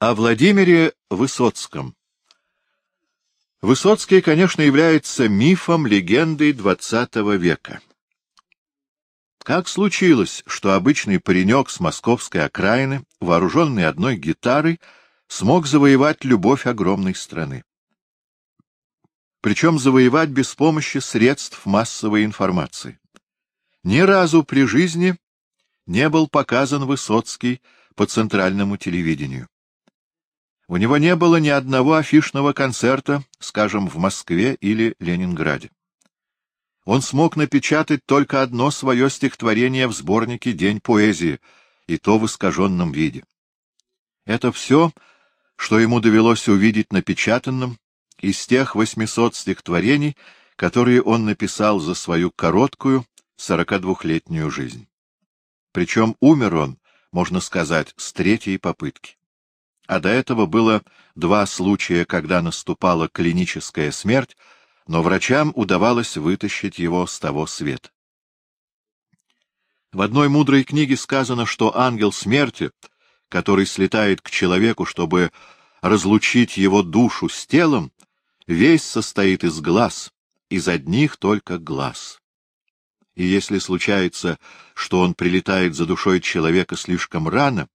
О Владимире Высоцком Высоцкий, конечно, является мифом, легендой XX века. Как случилось, что обычный паренек с московской окраины, вооруженный одной гитарой, смог завоевать любовь огромной страны? Причем завоевать без помощи средств массовой информации. Ни разу при жизни не был показан Высоцкий по центральному телевидению. У него не было ни одного афишного концерта, скажем, в Москве или Ленинграде. Он смог напечатать только одно свое стихотворение в сборнике «День поэзии», и то в искаженном виде. Это все, что ему довелось увидеть напечатанным из тех 800 стихотворений, которые он написал за свою короткую, 42-летнюю жизнь. Причем умер он, можно сказать, с третьей попытки а до этого было два случая, когда наступала клиническая смерть, но врачам удавалось вытащить его с того света. В одной мудрой книге сказано, что ангел смерти, который слетает к человеку, чтобы разлучить его душу с телом, весь состоит из глаз, из одних только глаз. И если случается, что он прилетает за душой человека слишком рано,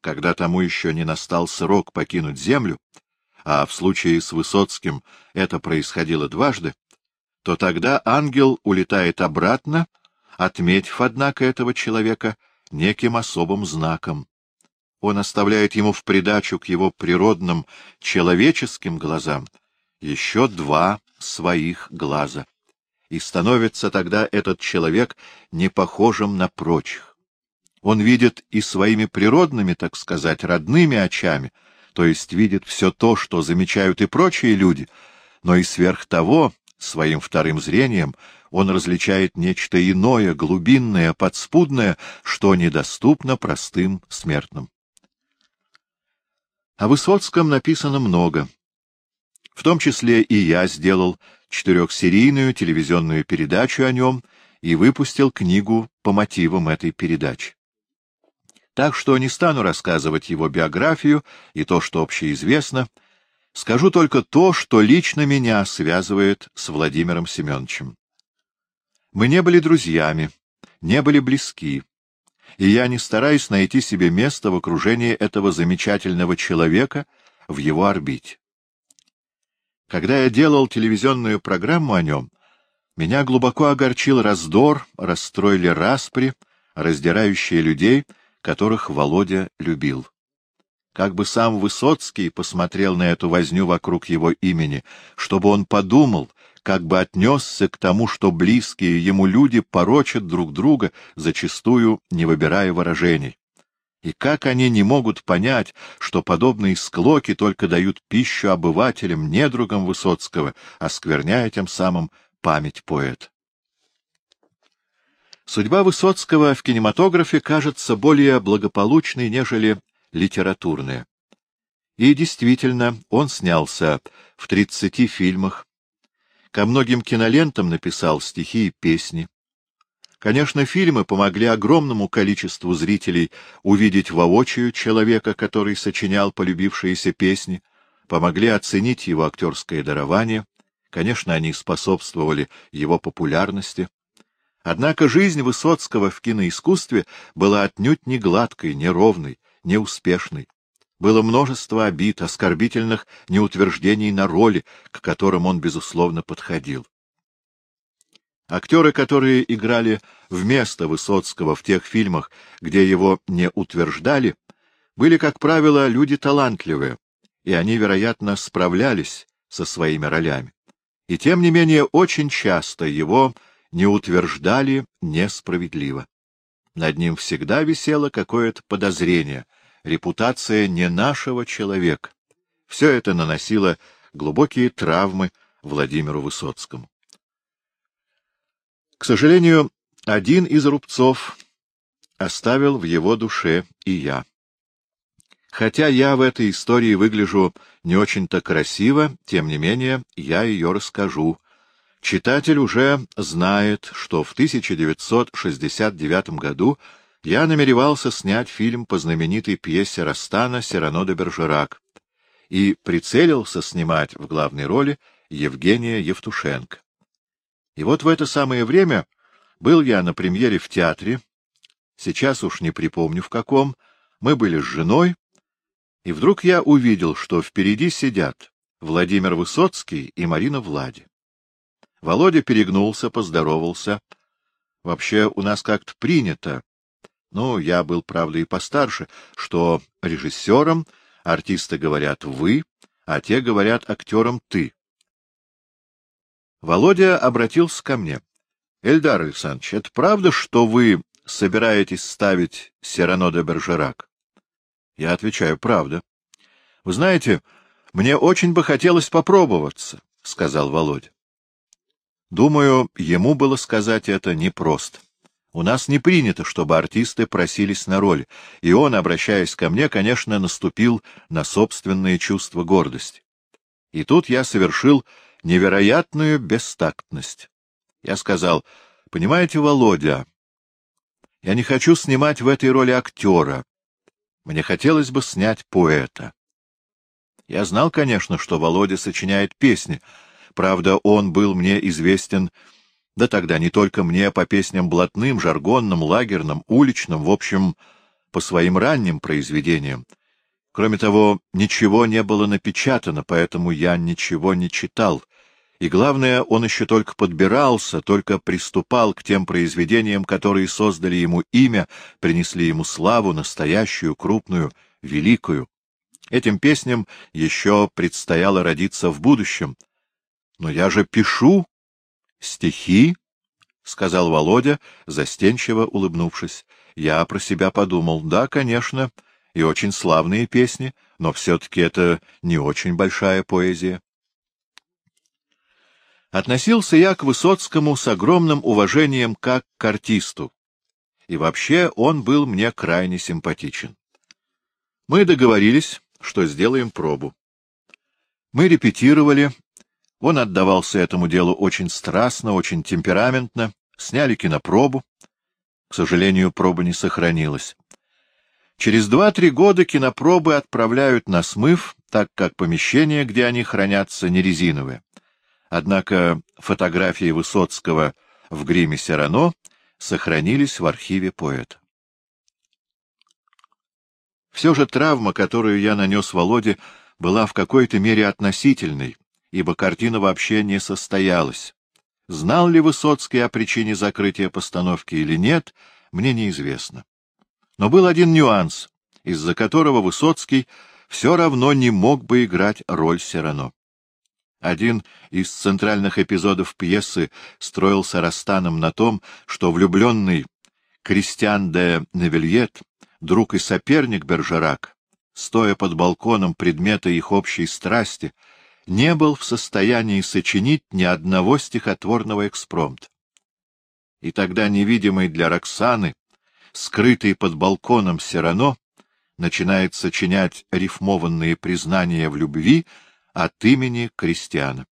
когда тому еще не настал срок покинуть землю, а в случае с Высоцким это происходило дважды, то тогда ангел улетает обратно, отметив, однако, этого человека неким особым знаком. Он оставляет ему в придачу к его природным человеческим глазам еще два своих глаза, и становится тогда этот человек не похожим на прочих. Он видит и своими природными, так сказать, родными очами, то есть видит все то, что замечают и прочие люди, но и сверх того, своим вторым зрением, он различает нечто иное, глубинное, подспудное, что недоступно простым смертным. О Высоцком написано много. В том числе и я сделал четырехсерийную телевизионную передачу о нем и выпустил книгу по мотивам этой передачи. Так что не стану рассказывать его биографию и то, что общеизвестно, скажу только то, что лично меня связывает с Владимиром Семеновичем. Мы не были друзьями, не были близки, и я не стараюсь найти себе место в окружении этого замечательного человека в его орбите. Когда я делал телевизионную программу о нем, меня глубоко огорчил раздор, расстроили распри, раздирающие людей — которых Володя любил. Как бы сам Высоцкий посмотрел на эту возню вокруг его имени, чтобы он подумал, как бы отнесся к тому, что близкие ему люди порочат друг друга, зачастую не выбирая выражений. И как они не могут понять, что подобные склоки только дают пищу обывателям, недругам Высоцкого, оскверняя тем самым память поэта. Судьба Высоцкого в кинематографе кажется более благополучной, нежели литературная. И действительно, он снялся в 30 фильмах, ко многим кинолентам написал стихи и песни. Конечно, фильмы помогли огромному количеству зрителей увидеть воочию человека, который сочинял полюбившиеся песни, помогли оценить его актерское дарование, конечно, они способствовали его популярности. Однако жизнь Высоцкого в киноискусстве была отнюдь не гладкой, не ровной, не успешной. Было множество обид, оскорбительных неутверждений на роли, к которым он, безусловно, подходил. Актеры, которые играли вместо Высоцкого в тех фильмах, где его не утверждали, были, как правило, люди талантливые, и они, вероятно, справлялись со своими ролями. И тем не менее очень часто его не утверждали несправедливо. Над ним всегда висело какое-то подозрение, репутация не нашего человека. Все это наносило глубокие травмы Владимиру Высоцкому. К сожалению, один из рубцов оставил в его душе и я. Хотя я в этой истории выгляжу не очень-то красиво, тем не менее я ее расскажу, Читатель уже знает, что в 1969 году я намеревался снять фильм по знаменитой пьесе Растана «Сирано де Бержерак» и прицелился снимать в главной роли Евгения Евтушенко. И вот в это самое время был я на премьере в театре, сейчас уж не припомню в каком, мы были с женой, и вдруг я увидел, что впереди сидят Владимир Высоцкий и Марина Влади. Володя перегнулся, поздоровался. Вообще у нас как-то принято, ну, я был, правда, и постарше, что режиссерам артисты говорят «вы», а те говорят актерам «ты». Володя обратился ко мне. — Эльдар Александрович, это правда, что вы собираетесь ставить Сирано де Бержерак? Я отвечаю, правда. — Вы знаете, мне очень бы хотелось попробоваться, — сказал Володя. Думаю, ему было сказать это непросто. У нас не принято, чтобы артисты просились на роль, и он, обращаясь ко мне, конечно, наступил на собственные чувства гордости. И тут я совершил невероятную бестактность. Я сказал, понимаете, Володя, я не хочу снимать в этой роли актера. Мне хотелось бы снять поэта. Я знал, конечно, что Володя сочиняет песни. Правда, он был мне известен да тогда не только мне, по песням блатным, жаргонным, лагерным, уличным, в общем, по своим ранним произведениям. Кроме того, ничего не было напечатано, поэтому я ничего не читал. И главное, он еще только подбирался, только приступал к тем произведениям, которые создали ему имя, принесли ему славу, настоящую, крупную, великую. Этим песням еще предстояло родиться в будущем. Но я же пишу, — Стихи? — сказал Володя, застенчиво улыбнувшись. Я про себя подумал. Да, конечно, и очень славные песни, но все-таки это не очень большая поэзия. Относился я к Высоцкому с огромным уважением как к артисту, и вообще он был мне крайне симпатичен. Мы договорились, что сделаем пробу. Мы репетировали, он отдавался этому делу очень страстно, очень темпераментно, сняли кинопробу. К сожалению, проба не сохранилась. Через два-три года кинопробы отправляют на смыв, так как помещения, где они хранятся, не резиновые. Однако фотографии Высоцкого в гриме Серано сохранились в архиве поэта. Все же травма, которую я нанес Володе, была в какой-то мере относительной, ибо картина вообще не состоялась. Знал ли Высоцкий о причине закрытия постановки или нет, мне неизвестно. Но был один нюанс, из-за которого Высоцкий все равно не мог бы играть роль Сирано. Один из центральных эпизодов пьесы строился Растаном на том, что влюбленный Кристиан де Невельет, друг и соперник Бержерак, стоя под балконом предмета их общей страсти, не был в состоянии сочинить ни одного стихотворного экспромта. И тогда невидимый для Роксаны, скрытый под балконом Сирано, начинает сочинять рифмованные признания в любви от имени Кристиана.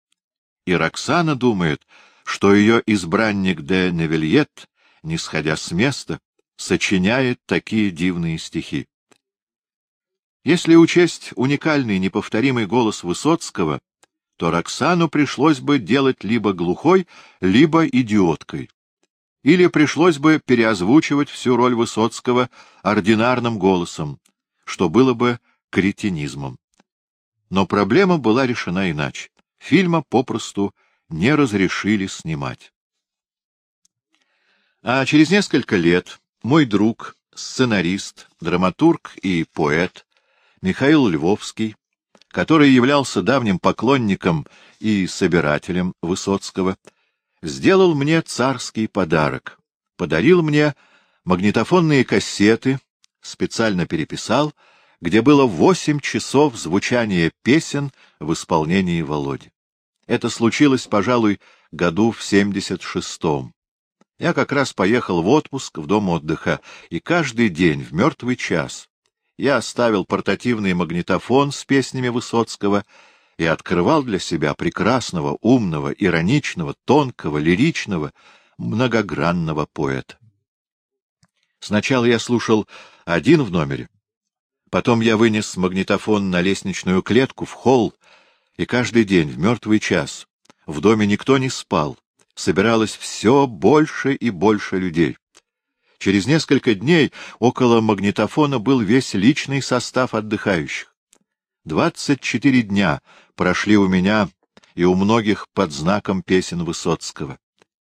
И Роксана думает, что ее избранник де Невельет, не сходя с места, сочиняет такие дивные стихи. Если учесть уникальный неповторимый голос Высоцкого, то Роксану пришлось бы делать либо глухой, либо идиоткой. Или пришлось бы переозвучивать всю роль Высоцкого ординарным голосом, что было бы кретинизмом. Но проблема была решена иначе. Фильма попросту не разрешили снимать. А через несколько лет мой друг, сценарист, драматург и поэт Михаил Львовский, который являлся давним поклонником и собирателем Высоцкого, сделал мне царский подарок. Подарил мне магнитофонные кассеты, специально переписал, где было восемь часов звучания песен в исполнении Володи. Это случилось, пожалуй, году в семьдесят шестом. Я как раз поехал в отпуск в дом отдыха, и каждый день в мертвый час я оставил портативный магнитофон с песнями Высоцкого и открывал для себя прекрасного, умного, ироничного, тонкого, лиричного, многогранного поэта. Сначала я слушал один в номере, потом я вынес магнитофон на лестничную клетку в холл, и каждый день в мертвый час в доме никто не спал, собиралось все больше и больше людей. Через несколько дней около магнитофона был весь личный состав отдыхающих. Двадцать четыре дня прошли у меня и у многих под знаком песен Высоцкого.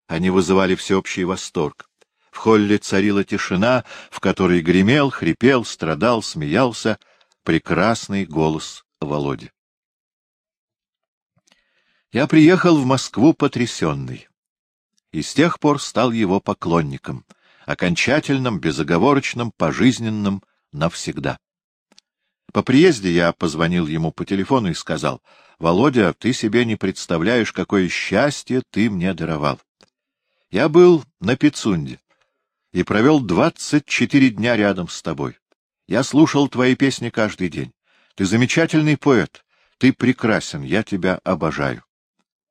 Они вызывали всеобщий восторг. В холле царила тишина, в которой гремел, хрипел, страдал, смеялся прекрасный голос Володи. Я приехал в Москву потрясенный, и с тех пор стал его поклонником, окончательным, безоговорочным, пожизненным, навсегда. По приезде я позвонил ему по телефону и сказал, «Володя, ты себе не представляешь, какое счастье ты мне даровал. Я был на Пицунде и провел двадцать четыре дня рядом с тобой. Я слушал твои песни каждый день. Ты замечательный поэт, ты прекрасен, я тебя обожаю.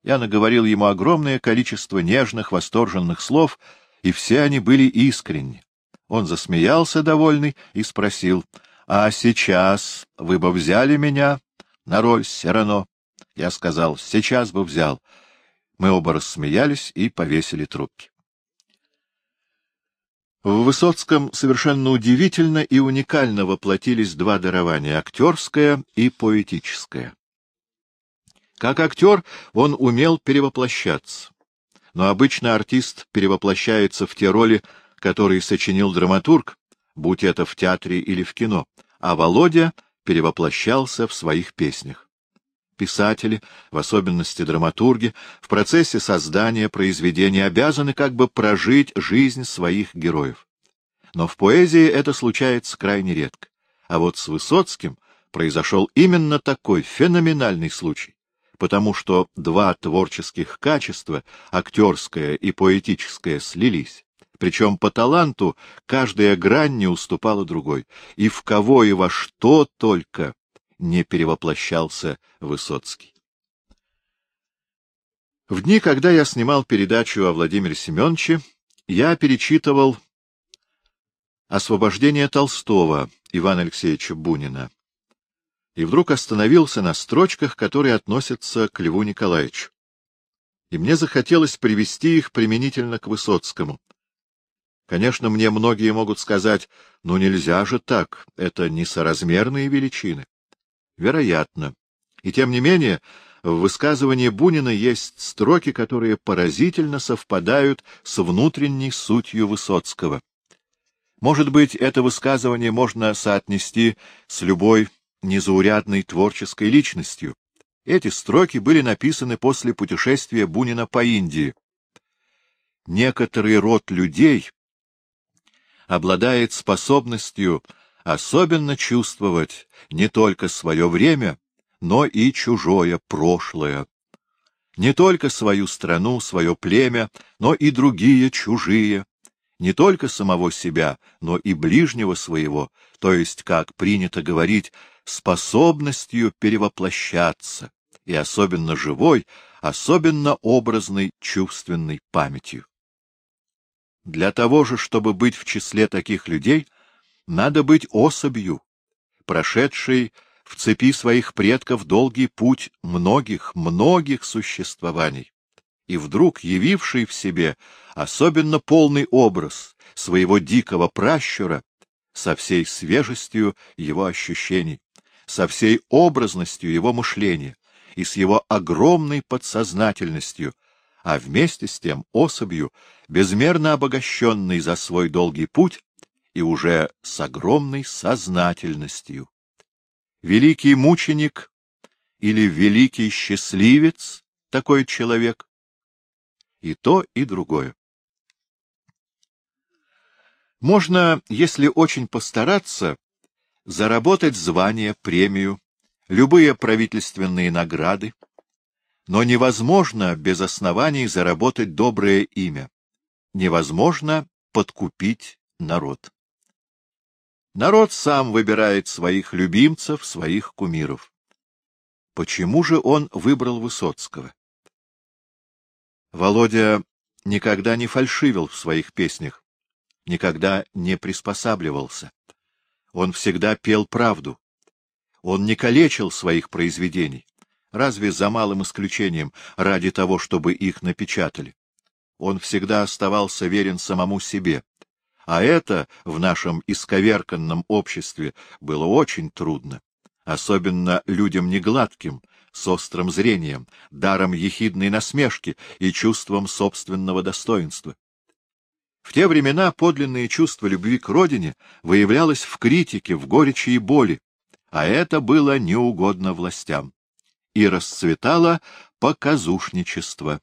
Я наговорил ему огромное количество нежных, восторженных слов, и все они были искренни. Он засмеялся, довольный, и спросил, «А сейчас вы бы взяли меня на роль Серано?» Я сказал, «Сейчас бы взял». Мы оба рассмеялись и повесили трубки. В Высоцком совершенно удивительно и уникально воплотились два дарования — актерское и поэтическое. Как актер он умел перевоплощаться, но обычно артист перевоплощается в те роли, которые сочинил драматург, будь это в театре или в кино, а Володя перевоплощался в своих песнях. Писатели, в особенности драматурги, в процессе создания произведения обязаны как бы прожить жизнь своих героев. Но в поэзии это случается крайне редко. А вот с Высоцким произошел именно такой феноменальный случай потому что два творческих качества, актерское и поэтическое, слились. Причем по таланту каждая грань не уступала другой, и в кого и во что только не перевоплощался Высоцкий. В дни, когда я снимал передачу о Владимире Семеновиче, я перечитывал «Освобождение Толстого» Ивана Алексеевича Бунина и вдруг остановился на строчках, которые относятся к Льву Николаевичу. И мне захотелось привести их применительно к Высоцкому. Конечно, мне многие могут сказать, ну нельзя же так, это несоразмерные величины. Вероятно. И тем не менее, в высказывании Бунина есть строки, которые поразительно совпадают с внутренней сутью Высоцкого. Может быть, это высказывание можно соотнести с любой незаурядной творческой личностью. Эти строки были написаны после путешествия Бунина по Индии. Некоторый род людей обладает способностью особенно чувствовать не только свое время, но и чужое прошлое. Не только свою страну, свое племя, но и другие чужие. Не только самого себя, но и ближнего своего, то есть, как принято говорить, способностью перевоплощаться, и особенно живой, особенно образной чувственной памятью. Для того же, чтобы быть в числе таких людей, надо быть особью, прошедшей в цепи своих предков долгий путь многих, многих существований, и вдруг явивший в себе особенно полный образ своего дикого пращура со всей свежестью его ощущений, со всей образностью его мышления и с его огромной подсознательностью, а вместе с тем особью, безмерно обогащенной за свой долгий путь и уже с огромной сознательностью. Великий мученик или великий счастливец такой человек? И то, и другое. Можно, если очень постараться, заработать звание, премию, любые правительственные награды, но невозможно без оснований заработать доброе имя, невозможно подкупить народ. Народ сам выбирает своих любимцев, своих кумиров. Почему же он выбрал Высоцкого? Володя никогда не фальшивил в своих песнях, никогда не приспосабливался. Он всегда пел правду. Он не калечил своих произведений, разве за малым исключением ради того, чтобы их напечатали. Он всегда оставался верен самому себе. А это в нашем исковерканном обществе было очень трудно, особенно людям негладким, с острым зрением, даром ехидной насмешки и чувством собственного достоинства. В те времена подлинное чувство любви к родине выявлялось в критике, в горечи и боли, а это было неугодно властям. И расцветало показушничество.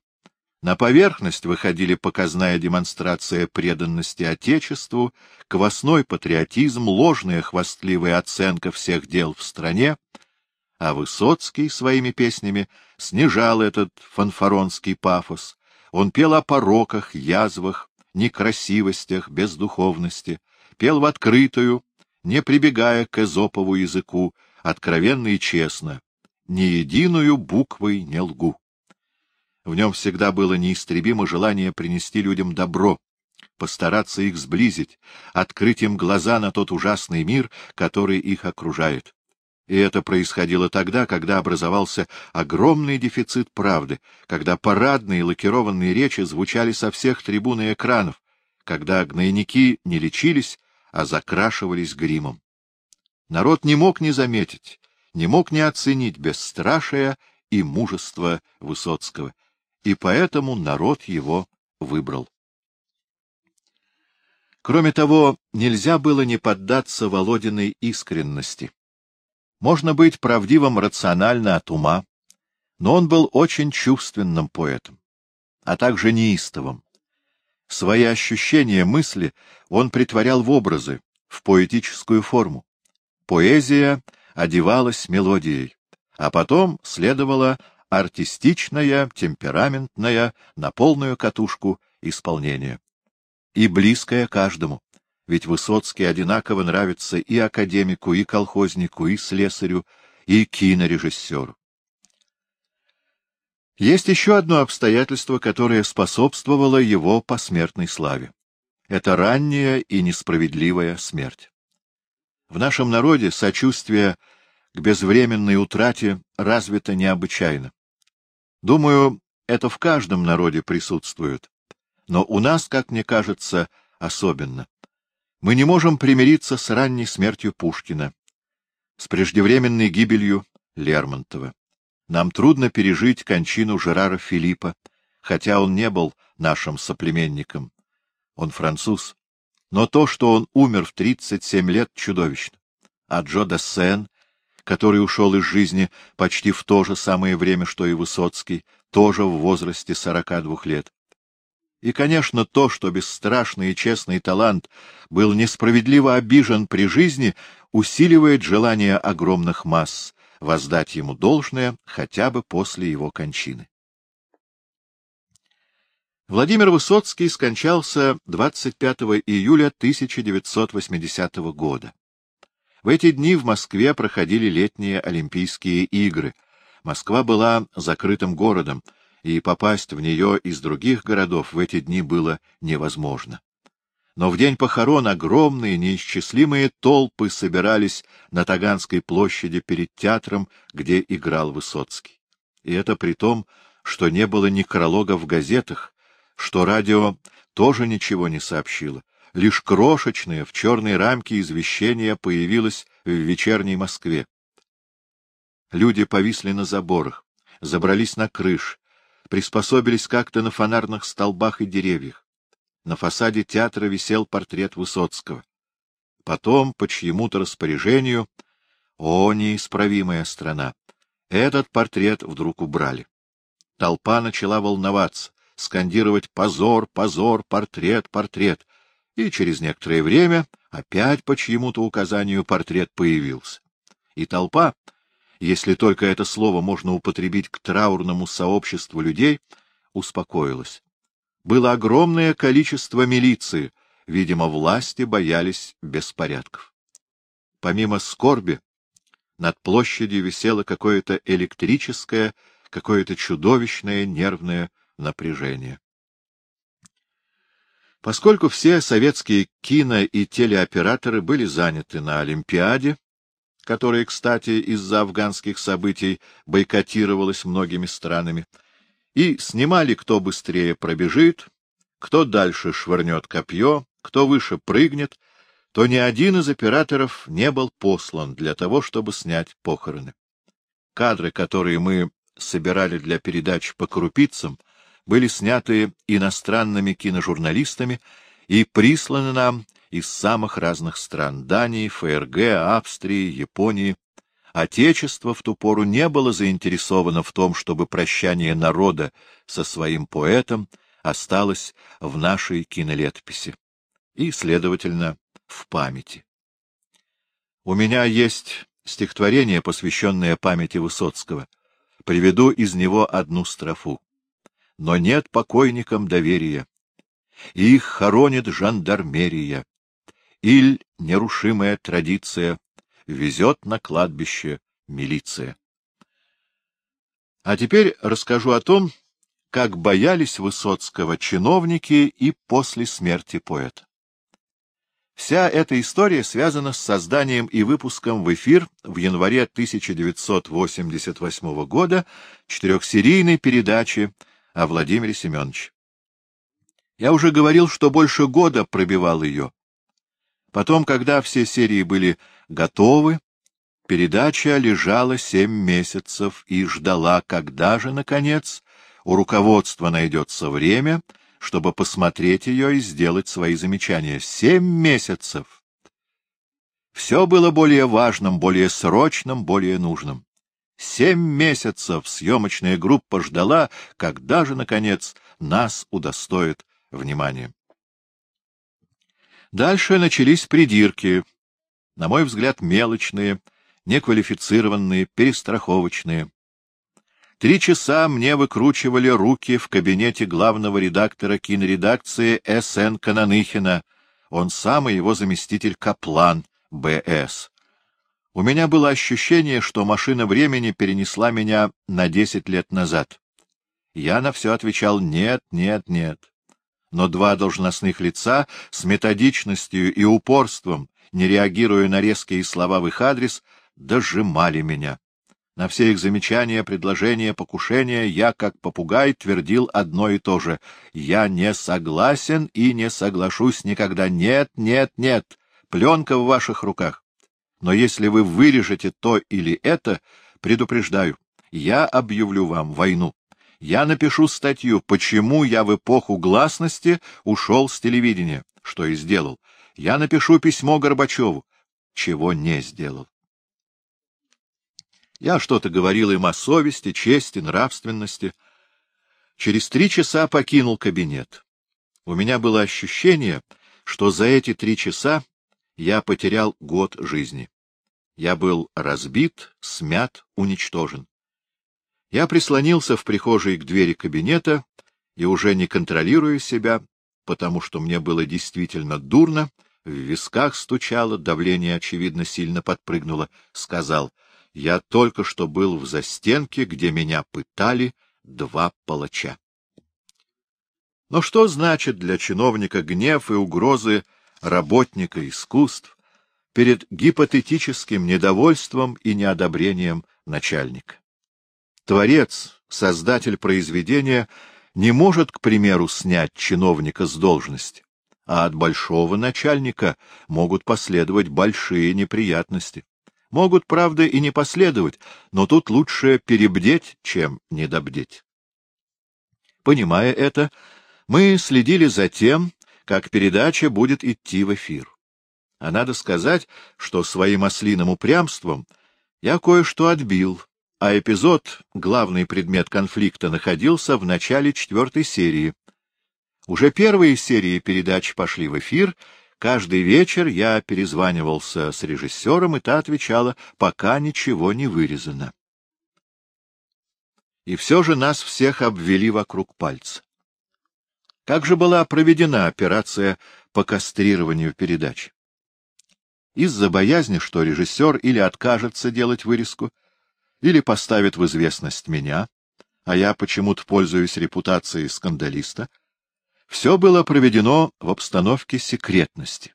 На поверхность выходили показная демонстрация преданности Отечеству, квасной патриотизм, ложная хвастливая оценка всех дел в стране, а Высоцкий своими песнями снижал этот фанфаронский пафос. Он пел о пороках, язвах, некрасивостях, бездуховности, пел в открытую, не прибегая к эзопову языку, откровенно и честно, ни единую буквой не лгу. В нем всегда было неистребимо желание принести людям добро, постараться их сблизить, открыть им глаза на тот ужасный мир, который их окружает. И это происходило тогда, когда образовался огромный дефицит правды, когда парадные лакированные речи звучали со всех трибун и экранов, когда гнойники не лечились, а закрашивались гримом. Народ не мог не заметить, не мог не оценить бесстрашие и мужество Высоцкого, и поэтому народ его выбрал. Кроме того, нельзя было не поддаться Володиной искренности. Можно быть правдивым рационально от ума, но он был очень чувственным поэтом, а также неистовым. Свои ощущения, мысли он притворял в образы, в поэтическую форму. Поэзия одевалась мелодией, а потом следовала артистичное, темпераментное, на полную катушку исполнение. И близкое каждому ведь Высоцкий одинаково нравится и академику, и колхознику, и слесарю, и кинорежиссеру. Есть еще одно обстоятельство, которое способствовало его посмертной славе. Это ранняя и несправедливая смерть. В нашем народе сочувствие к безвременной утрате развито необычайно. Думаю, это в каждом народе присутствует, но у нас, как мне кажется, особенно. Мы не можем примириться с ранней смертью Пушкина, с преждевременной гибелью Лермонтова. Нам трудно пережить кончину Жерара Филиппа, хотя он не был нашим соплеменником. Он француз. Но то, что он умер в 37 лет, чудовищно. А Джо Дассен, который ушел из жизни почти в то же самое время, что и Высоцкий, тоже в возрасте 42 лет. И, конечно, то, что бесстрашный и честный талант был несправедливо обижен при жизни, усиливает желание огромных масс воздать ему должное хотя бы после его кончины. Владимир Высоцкий скончался 25 июля 1980 года. В эти дни в Москве проходили летние Олимпийские игры. Москва была закрытым городом, и попасть в нее из других городов в эти дни было невозможно. Но в день похорон огромные, неисчислимые толпы собирались на Таганской площади перед театром, где играл Высоцкий. И это при том, что не было ни кролога в газетах, что радио тоже ничего не сообщило. Лишь крошечное в черной рамке извещение появилось в вечерней Москве. Люди повисли на заборах, забрались на крыш, приспособились как-то на фонарных столбах и деревьях. На фасаде театра висел портрет Высоцкого. Потом, по чьему-то распоряжению, о, неисправимая страна, этот портрет вдруг убрали. Толпа начала волноваться, скандировать «позор, позор, портрет, портрет», и через некоторое время опять по чьему-то указанию портрет появился. И толпа если только это слово можно употребить к траурному сообществу людей, успокоилась. Было огромное количество милиции, видимо, власти боялись беспорядков. Помимо скорби, над площадью висело какое-то электрическое, какое-то чудовищное нервное напряжение. Поскольку все советские кино- и телеоператоры были заняты на Олимпиаде, которая, кстати, из-за афганских событий бойкотировалась многими странами, и снимали, кто быстрее пробежит, кто дальше швырнет копье, кто выше прыгнет, то ни один из операторов не был послан для того, чтобы снять похороны. Кадры, которые мы собирали для передач по крупицам, были сняты иностранными киножурналистами и присланы нам из самых разных стран — Дании, ФРГ, Австрии, Японии. Отечество в ту пору не было заинтересовано в том, чтобы прощание народа со своим поэтом осталось в нашей кинолетописи и, следовательно, в памяти. У меня есть стихотворение, посвященное памяти Высоцкого. Приведу из него одну строфу но нет покойникам доверия. Их хоронит жандармерия. Иль нерушимая традиция везет на кладбище милиция. А теперь расскажу о том, как боялись Высоцкого чиновники и после смерти поэта. Вся эта история связана с созданием и выпуском в эфир в январе 1988 года четырехсерийной передачи о Владимире Семеновиче. Я уже говорил, что больше года пробивал ее. Потом, когда все серии были готовы, передача лежала семь месяцев и ждала, когда же, наконец, у руководства найдется время, чтобы посмотреть ее и сделать свои замечания. Семь месяцев! Все было более важным, более срочным, более нужным. Семь месяцев съемочная группа ждала, когда же, наконец, нас удостоит внимания. Дальше начались придирки, на мой взгляд, мелочные, неквалифицированные, перестраховочные. Три часа мне выкручивали руки в кабинете главного редактора киноредакции С.Н. Кананыхина, он сам и его заместитель Каплан, Б.С. У меня было ощущение, что машина времени перенесла меня на десять лет назад. Я на все отвечал «нет, нет, нет». Но два должностных лица с методичностью и упорством, не реагируя на резкие слова в их адрес, дожимали меня. На все их замечания, предложения, покушения я, как попугай, твердил одно и то же. Я не согласен и не соглашусь никогда. Нет, нет, нет. Пленка в ваших руках. Но если вы вырежете то или это, предупреждаю, я объявлю вам войну. Я напишу статью, почему я в эпоху гласности ушел с телевидения, что и сделал. Я напишу письмо Горбачеву, чего не сделал. Я что-то говорил им о совести, чести, нравственности. Через три часа покинул кабинет. У меня было ощущение, что за эти три часа я потерял год жизни. Я был разбит, смят, уничтожен. Я прислонился в прихожей к двери кабинета и, уже не контролируя себя, потому что мне было действительно дурно, в висках стучало, давление, очевидно, сильно подпрыгнуло, сказал, я только что был в застенке, где меня пытали два палача. Но что значит для чиновника гнев и угрозы работника искусств перед гипотетическим недовольством и неодобрением начальника? Творец, создатель произведения, не может, к примеру, снять чиновника с должности, а от большого начальника могут последовать большие неприятности. Могут, правда, и не последовать, но тут лучше перебдеть, чем недобдеть. Понимая это, мы следили за тем, как передача будет идти в эфир. А надо сказать, что своим ослиным упрямством я кое-что отбил, а эпизод, главный предмет конфликта, находился в начале четвертой серии. Уже первые серии передач пошли в эфир, каждый вечер я перезванивался с режиссером, и та отвечала, пока ничего не вырезано. И все же нас всех обвели вокруг пальца. Как же была проведена операция по кастрированию передач? Из-за боязни, что режиссер или откажется делать вырезку, или поставит в известность меня, а я почему-то пользуюсь репутацией скандалиста, Все было проведено в обстановке секретности.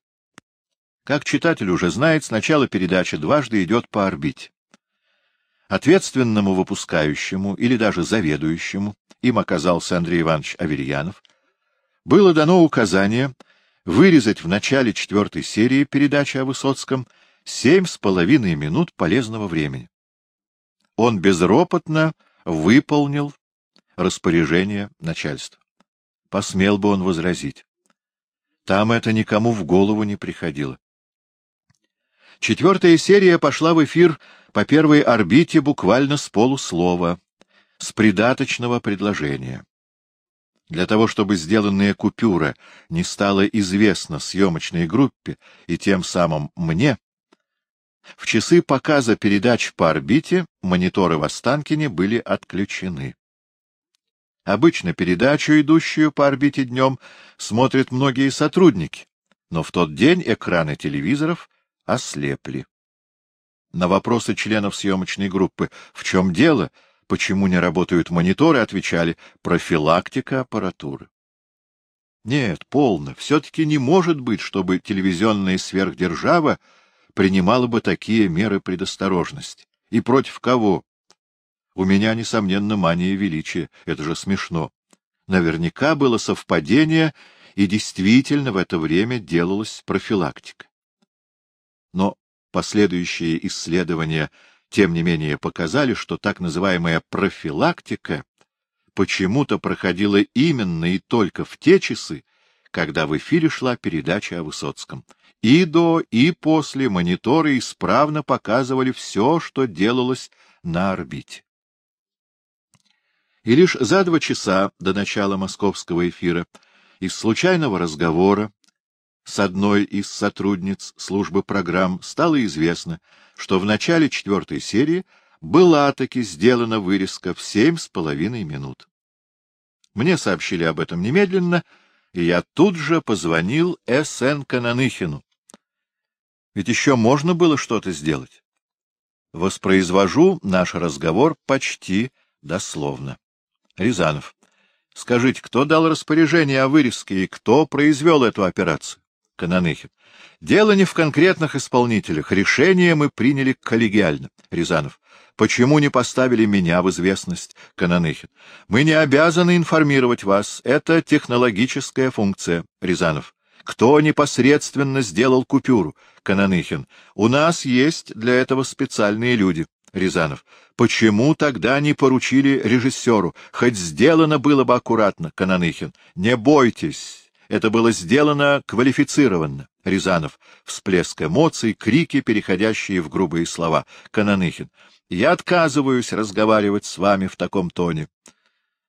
Как читатель уже знает, сначала передача дважды идет по орбите. Ответственному выпускающему или даже заведующему, им оказался Андрей Иванович Аверьянов, было дано указание вырезать в начале четвертой серии передачи о Высоцком семь с половиной минут полезного времени. Он безропотно выполнил распоряжение начальства. Посмел бы он возразить. Там это никому в голову не приходило. Четвертая серия пошла в эфир по первой орбите буквально с полуслова, с придаточного предложения. Для того, чтобы сделанная купюра не стала известна съемочной группе и тем самым мне, в часы показа передач по орбите мониторы в Останкине были отключены. Обычно передачу, идущую по орбите днем, смотрят многие сотрудники, но в тот день экраны телевизоров ослепли. На вопросы членов съемочной группы «В чем дело?», «Почему не работают мониторы?» отвечали «Профилактика аппаратуры». Нет, полно. Все-таки не может быть, чтобы телевизионная сверхдержава принимала бы такие меры предосторожности. И против кого? У меня, несомненно, мания величия. Это же смешно. Наверняка было совпадение, и действительно в это время делалась профилактика. Но последующие исследования, тем не менее, показали, что так называемая профилактика почему-то проходила именно и только в те часы, когда в эфире шла передача о Высоцком. И до, и после мониторы исправно показывали все, что делалось на орбите. И лишь за два часа до начала московского эфира из случайного разговора с одной из сотрудниц службы программ стало известно, что в начале четвертой серии была таки сделана вырезка в семь с половиной минут. Мне сообщили об этом немедленно — и я тут же позвонил С.Н. Кананыхину. Ведь еще можно было что-то сделать. Воспроизвожу наш разговор почти дословно. Рязанов. Скажите, кто дал распоряжение о вырезке и кто произвел эту операцию? Кананыхин. Дело не в конкретных исполнителях. Решение мы приняли коллегиально. Рязанов. Почему не поставили меня в известность, Кананыхин? Мы не обязаны информировать вас. Это технологическая функция, Рязанов. Кто непосредственно сделал купюру, Кананыхин? У нас есть для этого специальные люди. Рязанов. Почему тогда не поручили режиссеру? Хоть сделано было бы аккуратно, Кананыхин. Не бойтесь. Это было сделано квалифицированно. Рязанов. Всплеск эмоций, крики, переходящие в грубые слова. Кананыхин. Я отказываюсь разговаривать с вами в таком тоне.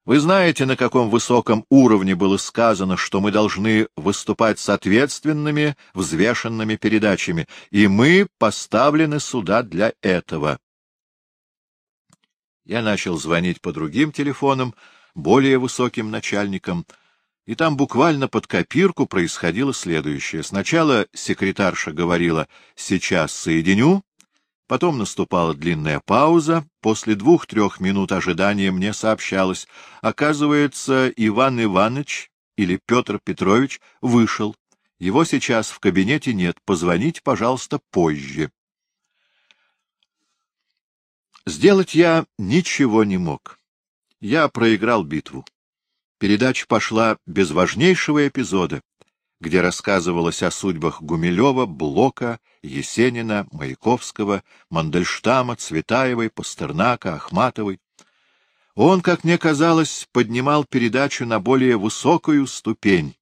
Вы знаете, на каком высоком уровне было сказано, что мы должны выступать с ответственными, взвешенными передачами, и мы поставлены сюда для этого. Я начал звонить по другим телефонам, более высоким начальникам, и там буквально под копирку происходило следующее. Сначала секретарша говорила «сейчас соединю», Потом наступала длинная пауза. После двух-трех минут ожидания мне сообщалось. Оказывается, Иван Иванович или Петр Петрович вышел. Его сейчас в кабинете нет. Позвоните, пожалуйста, позже. Сделать я ничего не мог. Я проиграл битву. Передача пошла без важнейшего эпизода, где рассказывалось о судьбах Гумилева, Блока, Есенина, Маяковского, Мандельштама, Цветаевой, Пастернака, Ахматовой. Он, как мне казалось, поднимал передачу на более высокую ступень,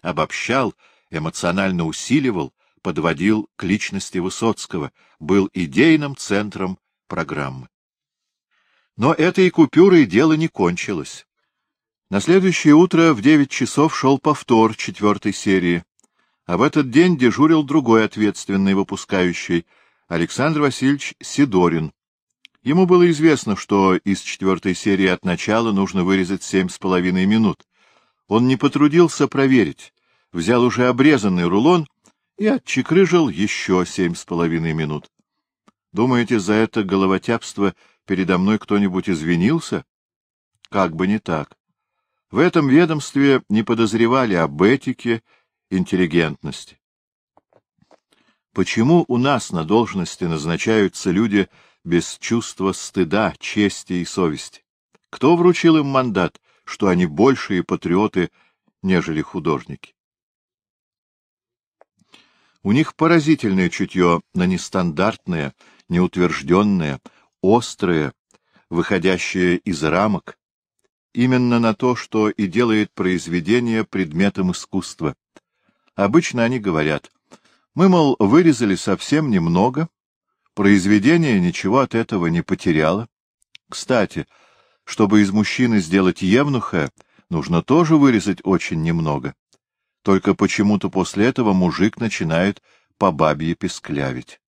обобщал, эмоционально усиливал, подводил к личности Высоцкого, был идейным центром программы. Но этой купюрой дело не кончилось. На следующее утро в девять часов шел повтор четвертой серии, а в этот день дежурил другой ответственный выпускающий, Александр Васильевич Сидорин. Ему было известно, что из четвертой серии от начала нужно вырезать семь с половиной минут. Он не потрудился проверить, взял уже обрезанный рулон и отчекрыжил еще семь с половиной минут. Думаете, за это головотяпство передо мной кто-нибудь извинился? Как бы не так. В этом ведомстве не подозревали об этике, интеллигентности. Почему у нас на должности назначаются люди без чувства стыда, чести и совести? Кто вручил им мандат, что они большие патриоты, нежели художники? У них поразительное чутье на нестандартное, неутвержденное, острое, выходящее из рамок, именно на то, что и делает произведение предметом искусства. Обычно они говорят, мы, мол, вырезали совсем немного, произведение ничего от этого не потеряло. Кстати, чтобы из мужчины сделать евнуха, нужно тоже вырезать очень немного. Только почему-то после этого мужик начинает по бабье песклявить.